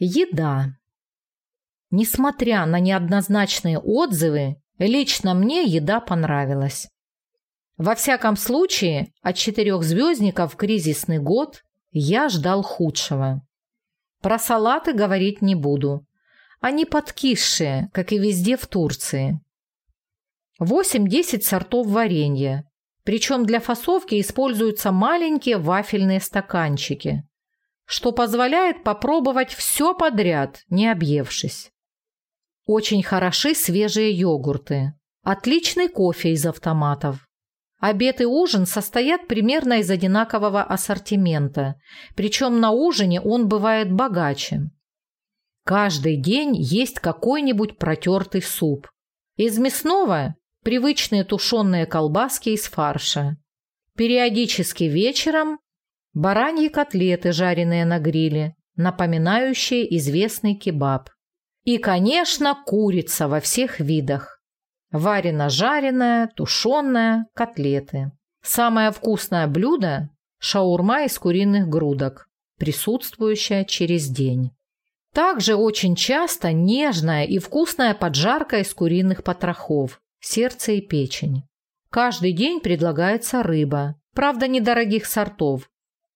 Еда. Несмотря на неоднозначные отзывы, лично мне еда понравилась. Во всяком случае, от четырехзвездников в кризисный год я ждал худшего. Про салаты говорить не буду. Они подкисшие, как и везде в Турции. 8-10 сортов варенья. Причем для фасовки используются маленькие вафельные стаканчики, что позволяет попробовать все подряд, не объевшись. Очень хороши свежие йогурты. Отличный кофе из автоматов. Обед и ужин состоят примерно из одинакового ассортимента, причем на ужине он бывает богаче. Каждый день есть какой-нибудь протертый суп. Из мясного – привычные тушеные колбаски из фарша. Периодически вечером – бараньи котлеты, жареные на гриле, напоминающие известный кебаб. И, конечно, курица во всех видах. Варено-жареная, тушеная, котлеты. Самое вкусное блюдо – шаурма из куриных грудок, присутствующая через день. Также очень часто нежная и вкусная поджарка из куриных потрохов, сердце и печень. Каждый день предлагается рыба, правда недорогих сортов.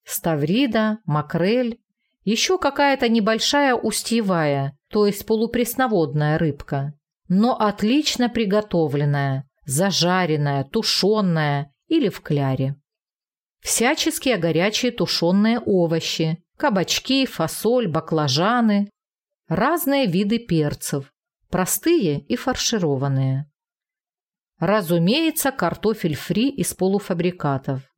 Ставрида, макрель, еще какая-то небольшая устьевая, то есть полупресноводная рыбка, но отлично приготовленная, зажаренная, тушеная или в кляре. Всяческие горячие тушеные овощи, кабачки, фасоль, баклажаны, разные виды перцев, простые и фаршированные. Разумеется, картофель фри из полуфабрикатов.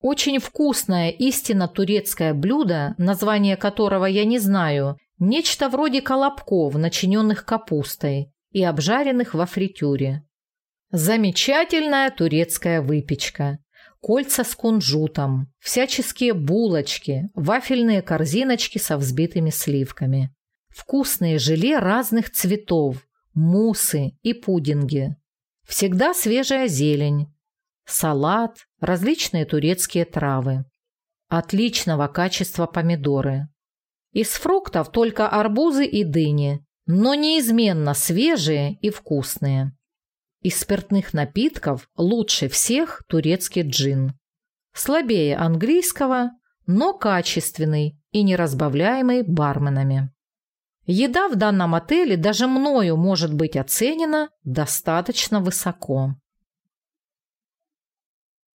Очень вкусное истинно турецкое блюдо, название которого я не знаю, Нечто вроде колобков, начиненных капустой и обжаренных во фритюре. Замечательная турецкая выпечка. Кольца с кунжутом, всяческие булочки, вафельные корзиночки со взбитыми сливками. Вкусные желе разных цветов, муссы и пудинги. Всегда свежая зелень. Салат, различные турецкие травы. Отличного качества помидоры. Из фруктов только арбузы и дыни, но неизменно свежие и вкусные. Из спиртных напитков лучше всех турецкий джин. Слабее английского, но качественный и не разбавляемый барменами. Еда в данном отеле даже мною может быть оценена достаточно высоко.